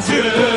To.